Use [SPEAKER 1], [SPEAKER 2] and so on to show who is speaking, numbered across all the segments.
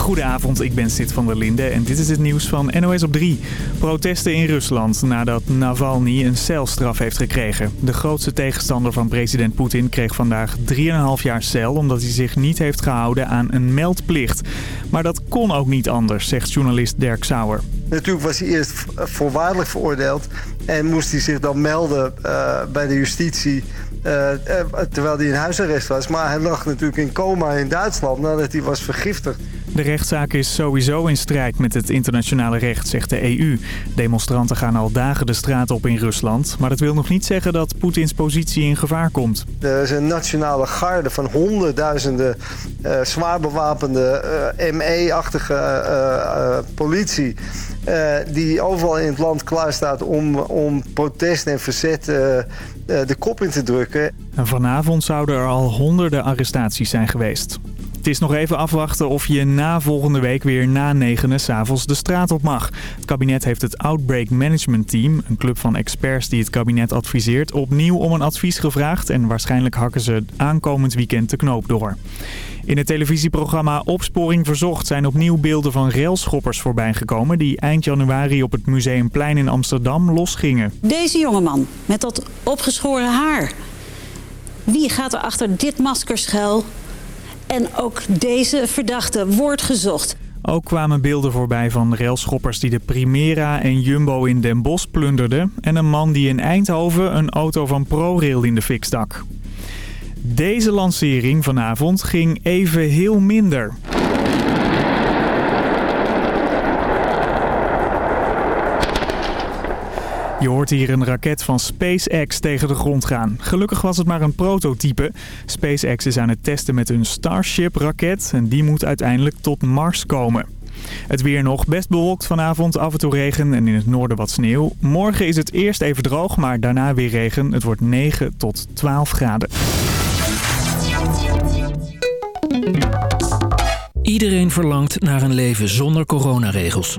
[SPEAKER 1] Goedenavond, ik ben Sid van der Linde en dit is het nieuws van NOS op 3. Protesten in Rusland nadat Navalny een celstraf heeft gekregen. De grootste tegenstander van president Poetin kreeg vandaag 3,5 jaar cel... omdat hij zich niet heeft gehouden aan een meldplicht. Maar dat kon ook niet anders, zegt journalist Dirk Sauer.
[SPEAKER 2] Natuurlijk was hij eerst voorwaardelijk veroordeeld... en moest hij zich dan melden uh, bij de justitie... Uh, terwijl hij in huisarrest was. Maar hij lag natuurlijk in coma in Duitsland nadat hij was vergiftigd.
[SPEAKER 1] De rechtszaak is sowieso in strijd met het internationale recht, zegt de EU. Demonstranten gaan al dagen de straat op in Rusland. Maar dat wil nog niet zeggen dat Poetins positie in gevaar komt.
[SPEAKER 2] Er is een nationale garde van honderdduizenden uh, zwaar bewapende uh, ME-achtige uh, politie... die overal in het land klaar staat om, om protest en verzet de kop in te drukken.
[SPEAKER 1] En vanavond zouden er al honderden arrestaties zijn geweest. Het is nog even afwachten of je na volgende week weer na negenen s'avonds de straat op mag. Het kabinet heeft het Outbreak Management Team, een club van experts die het kabinet adviseert, opnieuw om een advies gevraagd. En waarschijnlijk hakken ze aankomend weekend de knoop door. In het televisieprogramma Opsporing Verzocht zijn opnieuw beelden van railschoppers voorbijgekomen... die eind januari op het Museumplein in Amsterdam losgingen.
[SPEAKER 3] Deze jongeman met dat opgeschoren haar. Wie gaat er achter dit masker schuil? En ook deze verdachte wordt gezocht.
[SPEAKER 1] Ook kwamen beelden voorbij van railschoppers die de Primera en Jumbo in Den Bosch plunderden... en een man die in Eindhoven een auto van ProRail in de fik stak. Deze lancering vanavond ging even heel minder. Je hoort hier een raket van SpaceX tegen de grond gaan. Gelukkig was het maar een prototype. SpaceX is aan het testen met hun Starship-raket en die moet uiteindelijk tot Mars komen. Het weer nog best bewolkt vanavond, af en toe regen en in het noorden wat sneeuw. Morgen is het eerst even droog, maar daarna weer regen. Het wordt 9 tot 12 graden.
[SPEAKER 4] Iedereen verlangt naar een leven zonder coronaregels.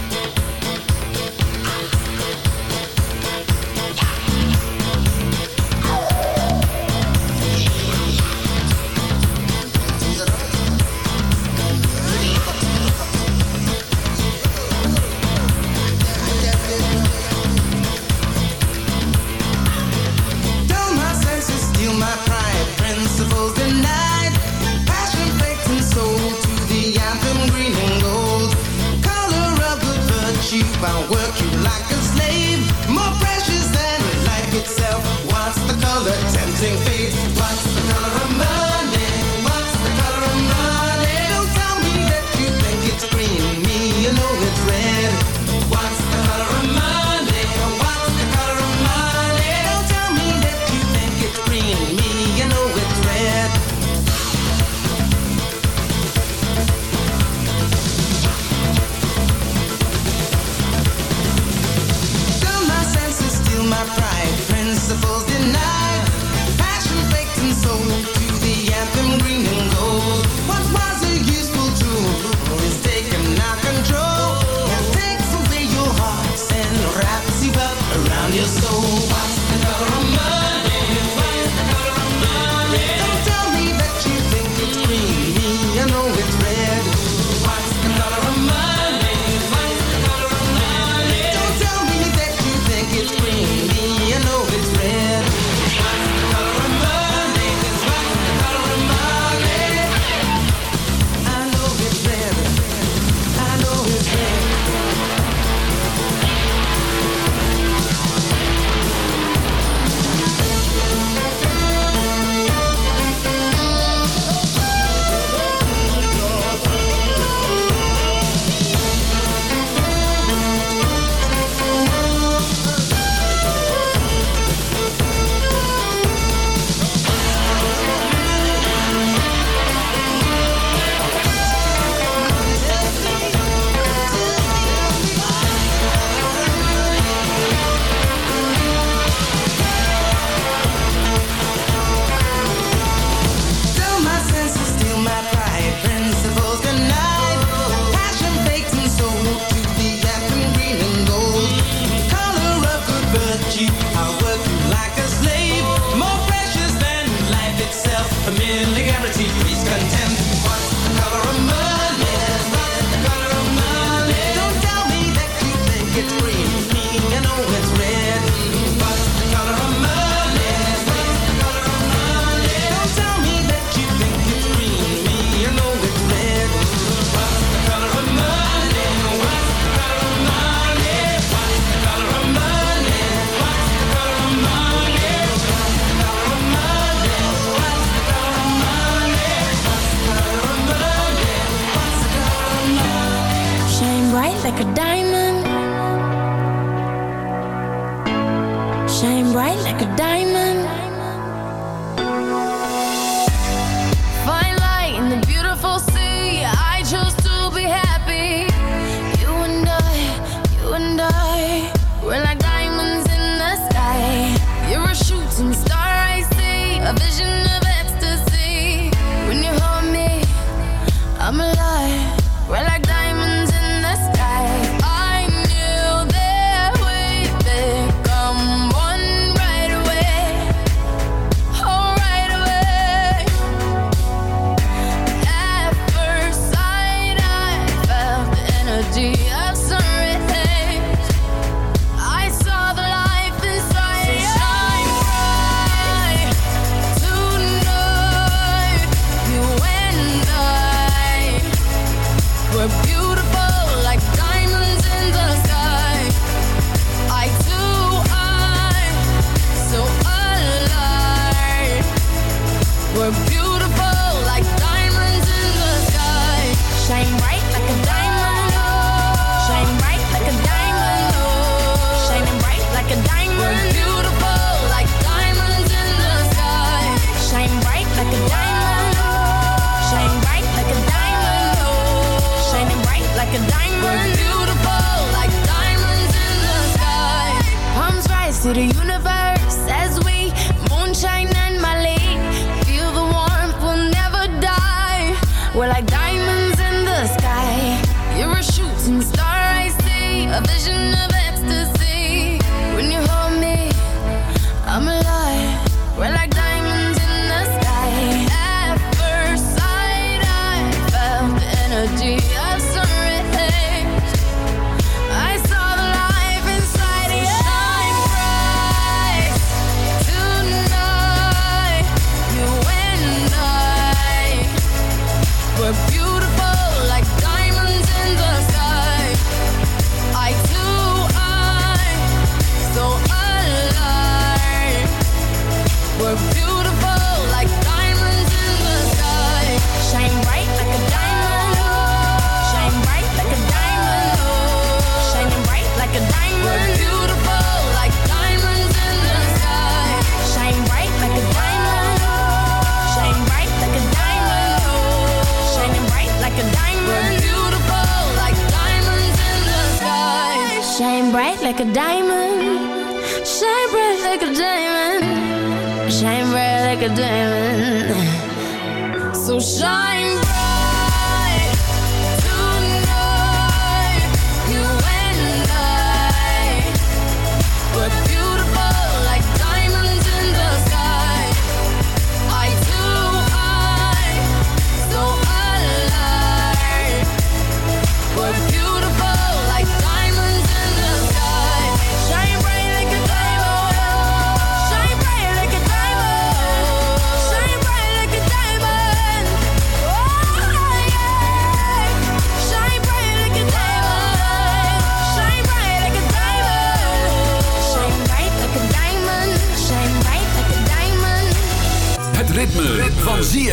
[SPEAKER 5] Principles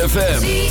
[SPEAKER 6] ZFM.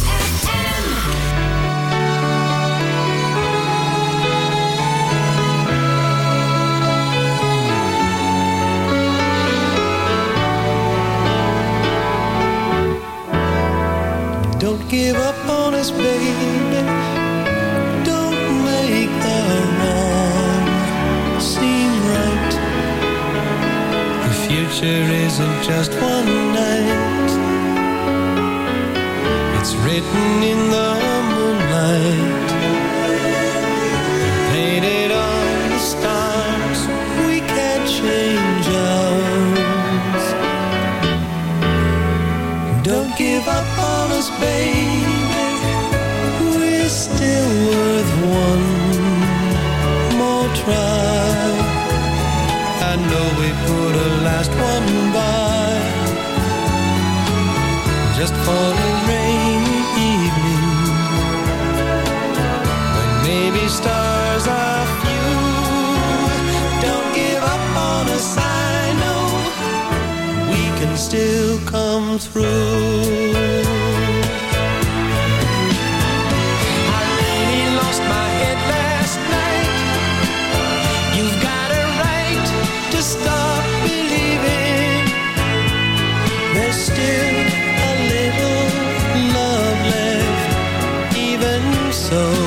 [SPEAKER 7] so.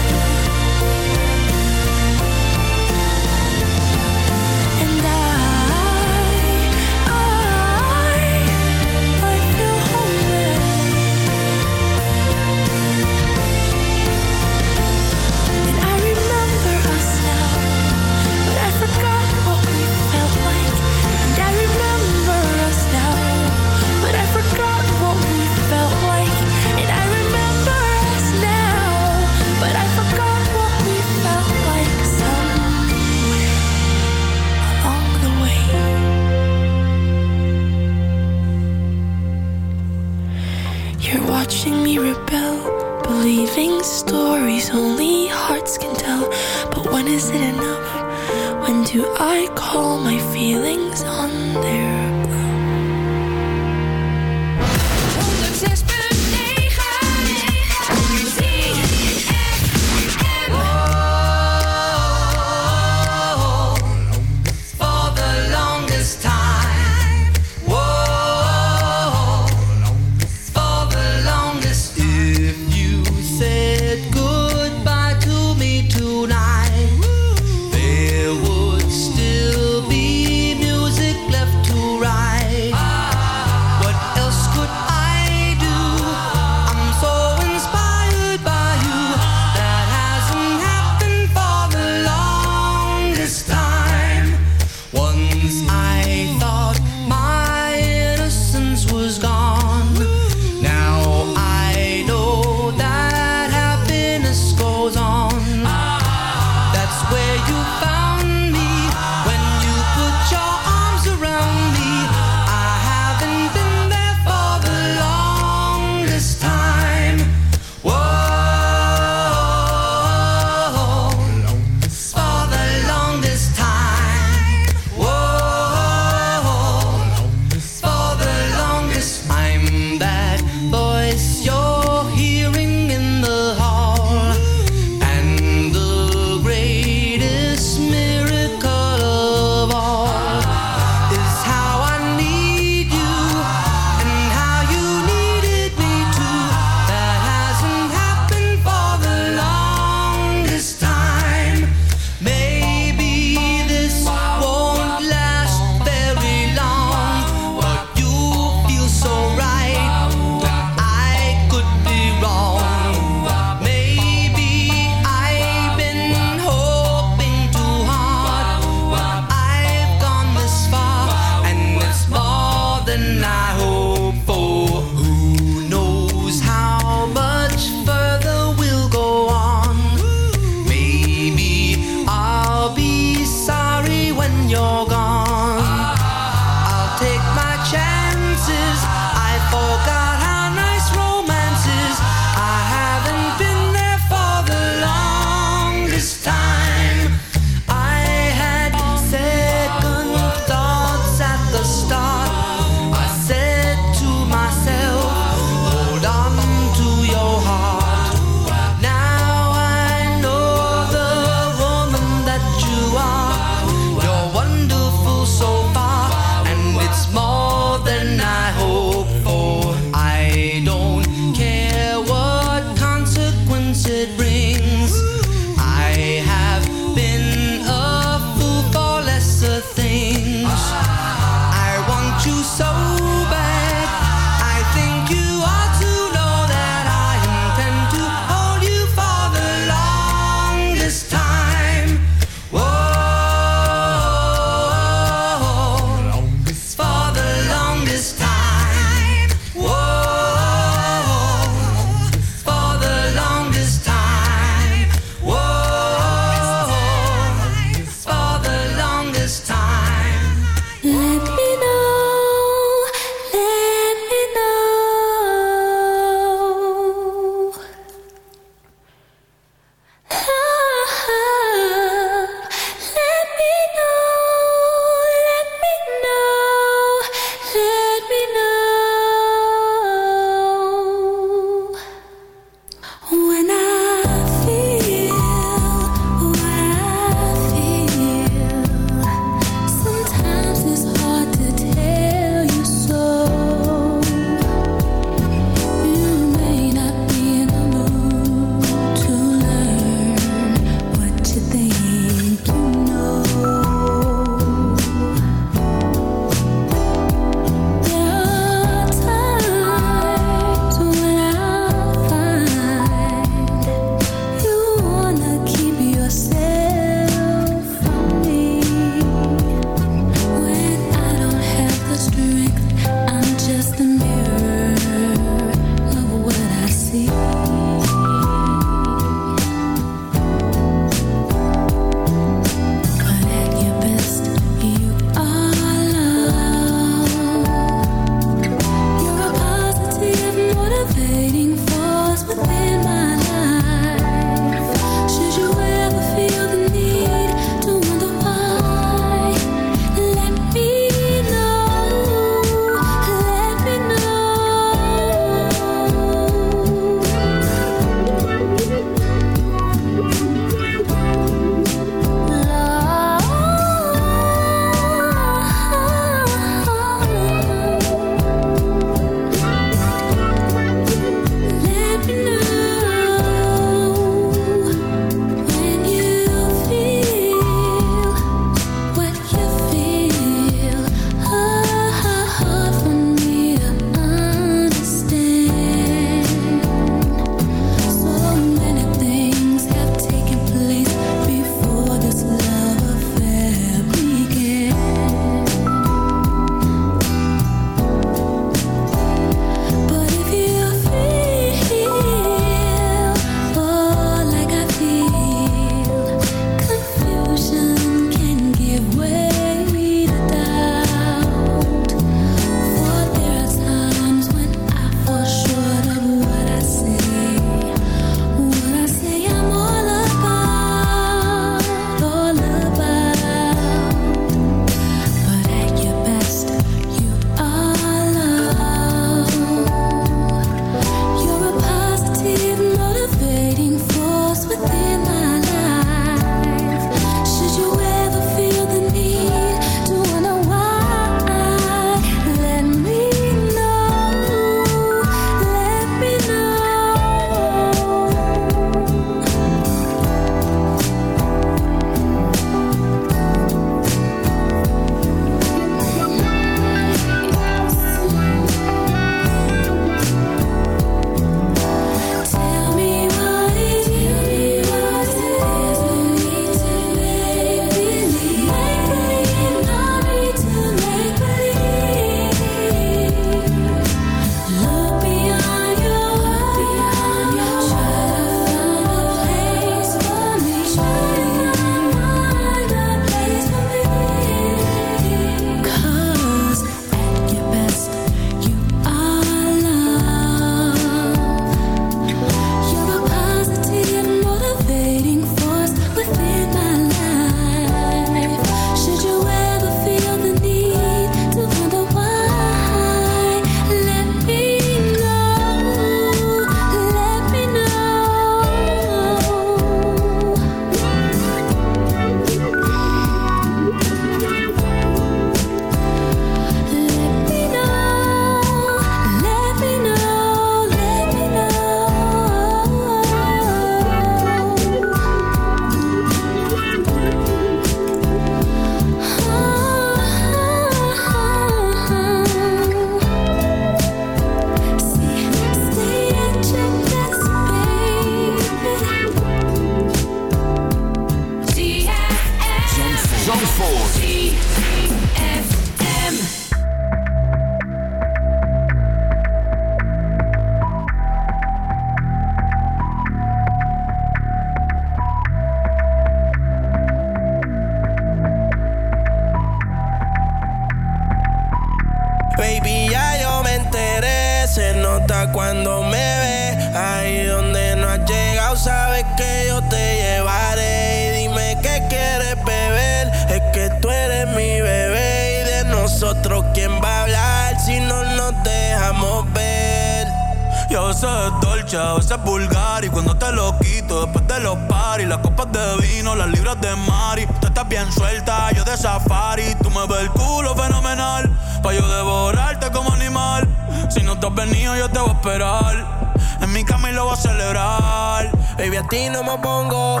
[SPEAKER 5] es
[SPEAKER 8] vulgar Y cuando te lo quito después de los paris Las copas de vino, las libras de mari. Tú estás bien suelta, yo de safari. Tú me ves el culo fenomenal Pa' yo devorarte como animal. Si no te has venido yo te voy a esperar. En mi cama y lo voy a celebrar.
[SPEAKER 5] Baby, a ti no me pongo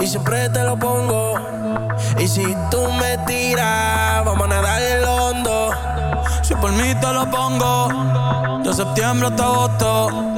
[SPEAKER 5] y siempre te lo pongo. Y si tú me tiras, vamos a nadar en lo hondo.
[SPEAKER 8] Si por mí te lo pongo De septiembre hasta agosto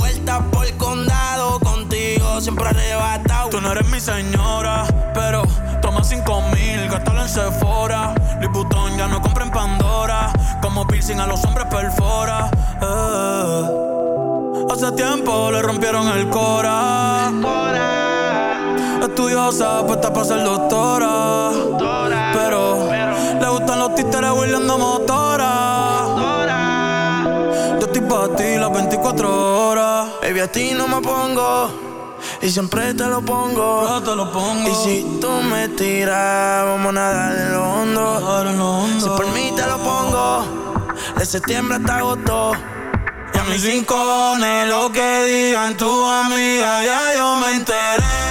[SPEAKER 5] siempre arrebatado.
[SPEAKER 8] Tú no eres mi señora, pero toma cinco mil, gástalo en Sephora. Louis ya no compra en Pandora. Como piercing a los hombres perfora. eh. Hace tiempo le rompieron el cora. Estudiosa, puesta para ser doctora. Pero le gustan los títeres huirleando motora. Yo estoy para ti las 24 horas.
[SPEAKER 5] Baby, a ti no me pongo. Y siempre te lo pongo.
[SPEAKER 8] Yo te lo pongo.
[SPEAKER 5] Y si tú me tiras, vamos a nadar en lo hondo.
[SPEAKER 8] Nadar en lo hondo.
[SPEAKER 5] Si por mí te lo pongo. De septiembre hasta agosto.
[SPEAKER 8] Y a mis rincones, lo que digan tu amiga, ya yo me enteré.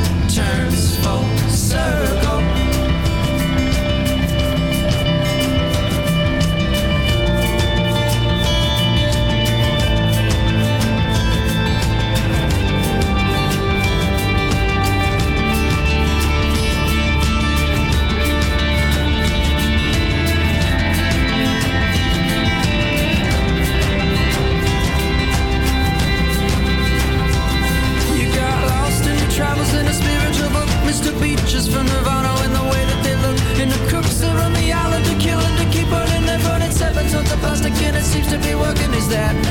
[SPEAKER 9] turns full circle. That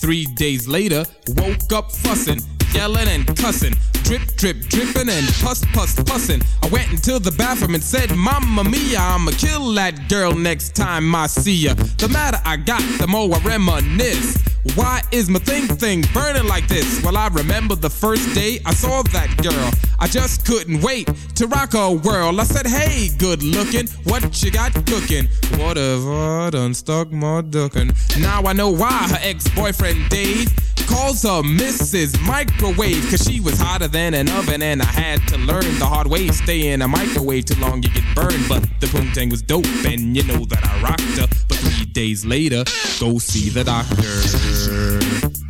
[SPEAKER 10] Three days later, woke up fussing, yelling and cussing. Drip, drip, dripping and puss, puss, pussin'. I went into the bathroom and said, Mamma mia, I'ma kill that girl next time I see ya. The matter I got, the more I reminisce. Why is my thing thing burning like this? Well, I remember the first day I saw that girl. I just couldn't wait to rock her world. I said, Hey, good looking, what you got cooking? Whatever, done stuck my duckin'. Now I know why her ex boyfriend Dave calls her Mrs. Microwave, cause she was hotter than an oven, and I had to learn the hard way. Stay in a microwave too long, you get burned. But the poontang was dope, and you know that I rocked her. But three days later, go see the doctor.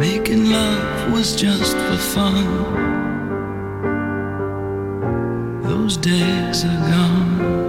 [SPEAKER 11] Making love
[SPEAKER 7] was just for fun. Those days are gone.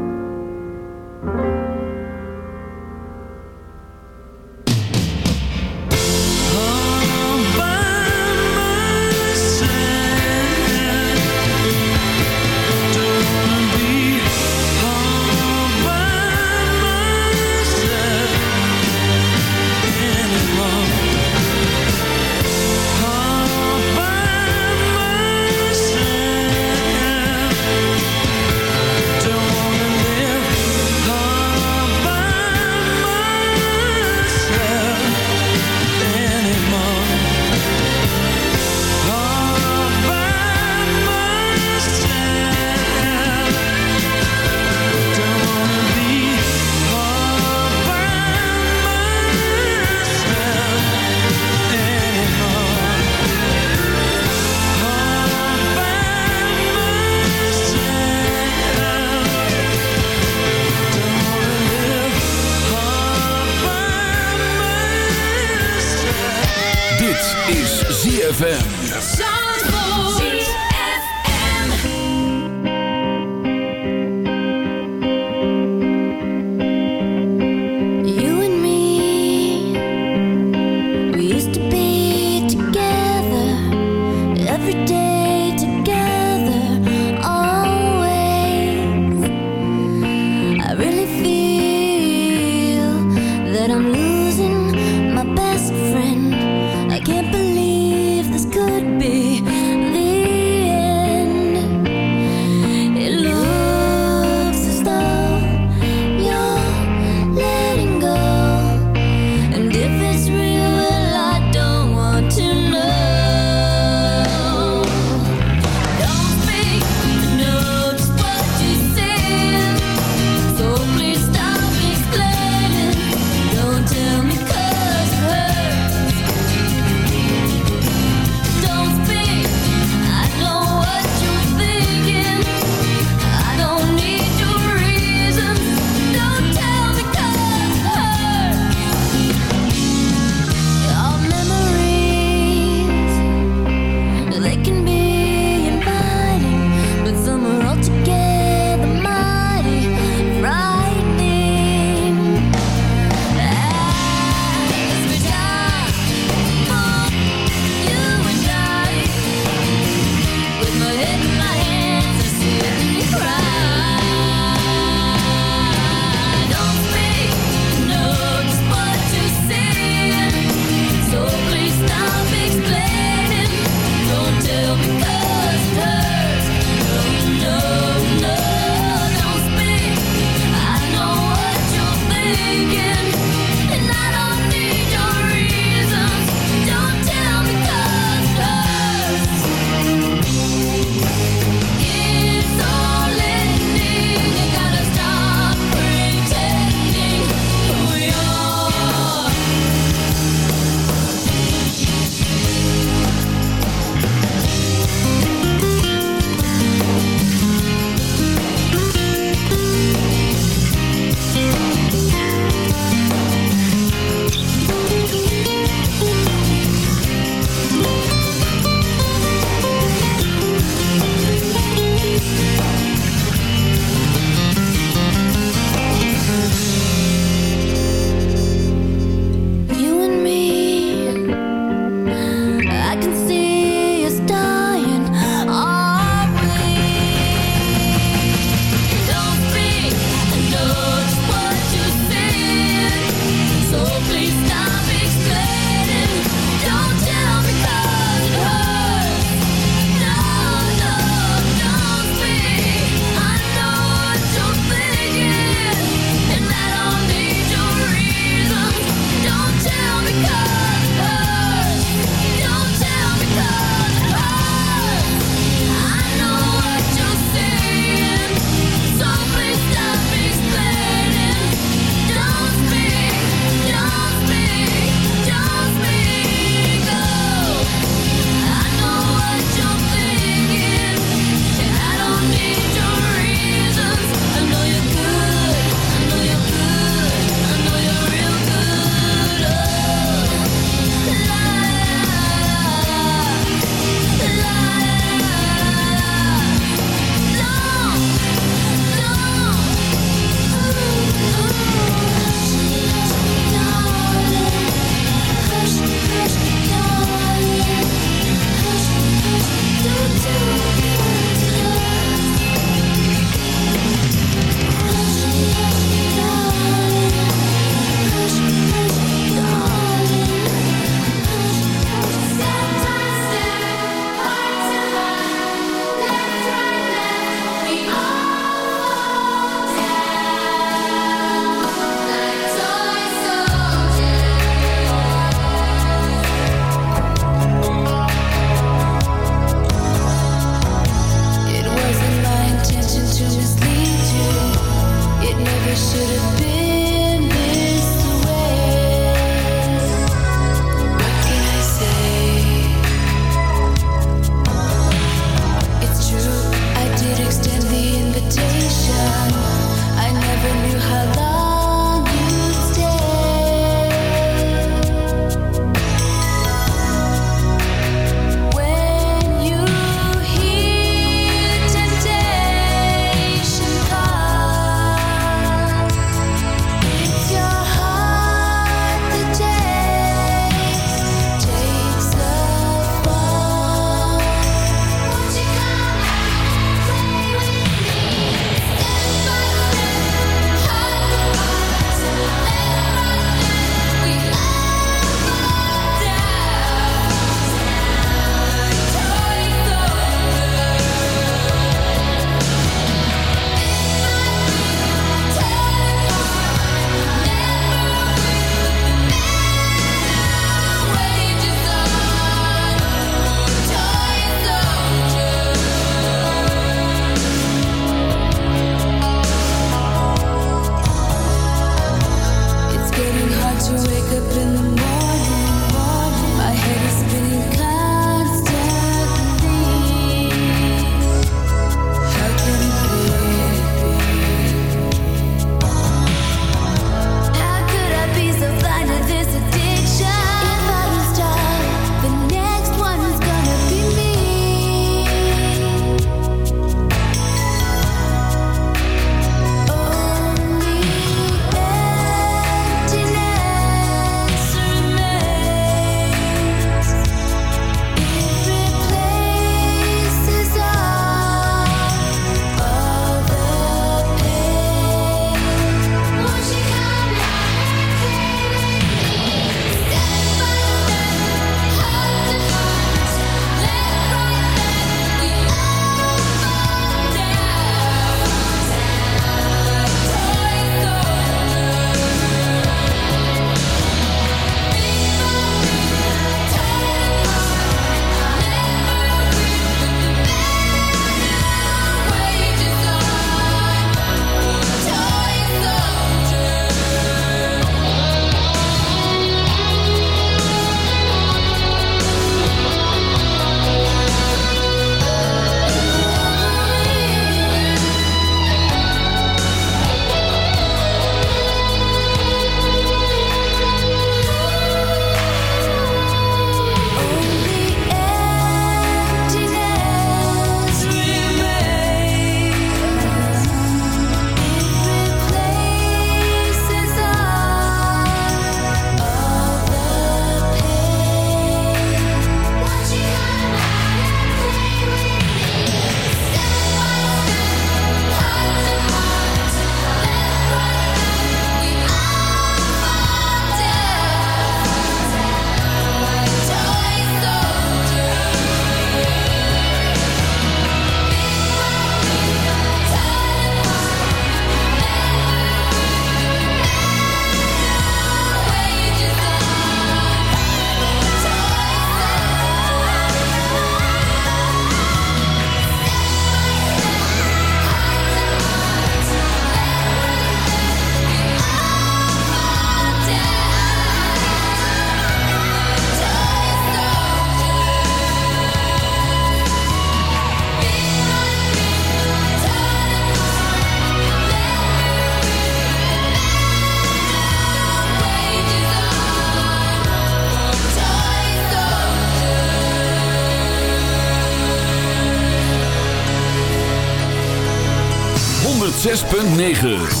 [SPEAKER 12] .9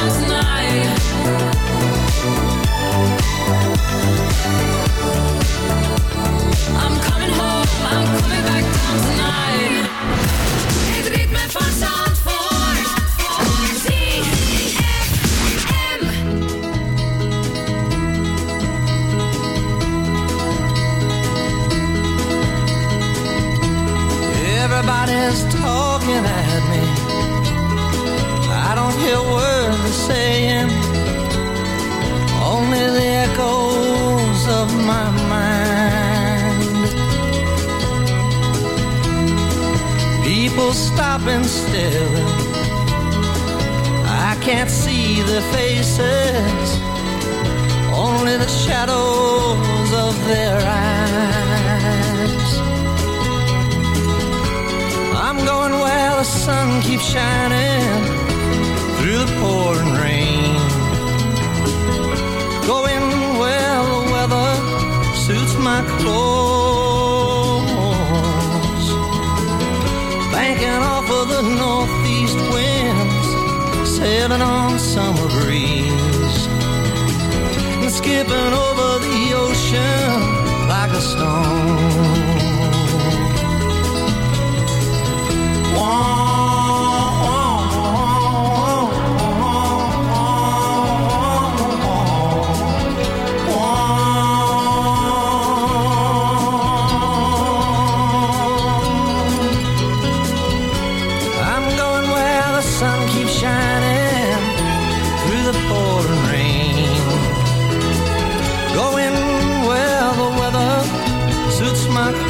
[SPEAKER 12] back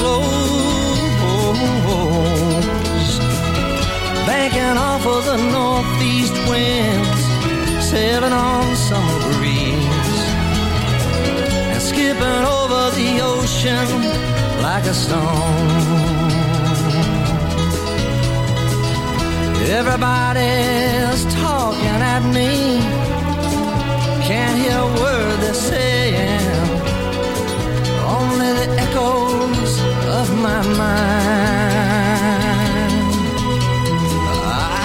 [SPEAKER 9] Goes Banking off of the northeast winds, sailing on summer breeze, and skipping over the ocean like a stone. Everybody's talking at me. Can't hear a word they're saying. Only the echoes my mind.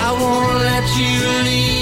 [SPEAKER 9] I won't let you leave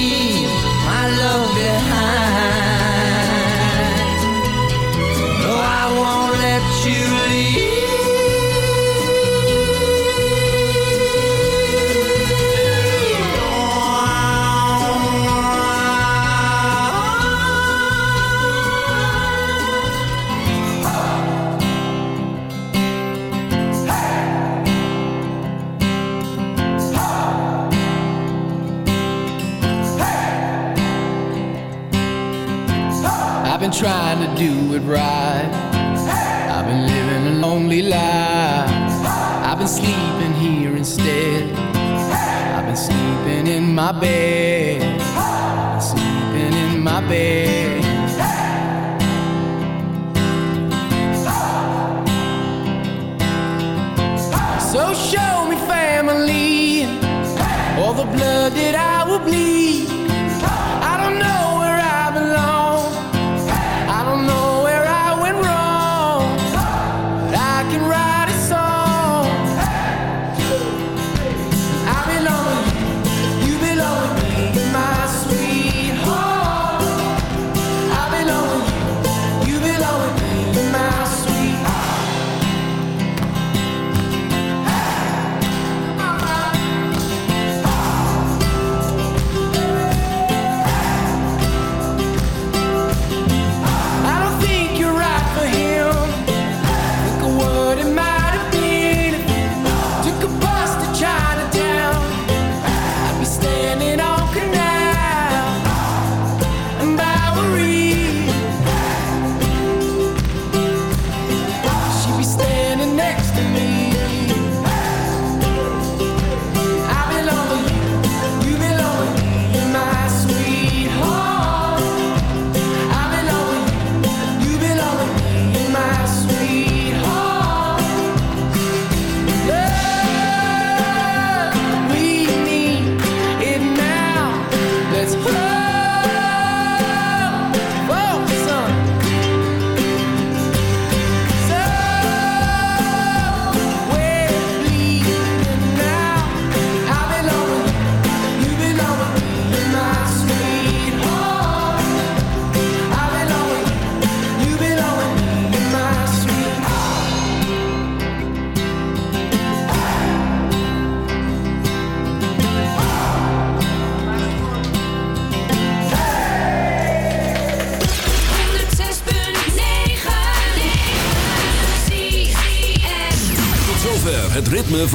[SPEAKER 11] do it right. I've been living a lonely life. I've been sleeping here instead. I've been sleeping in my bed. Sleeping in my bed. So show me family, all the blood that I will bleed.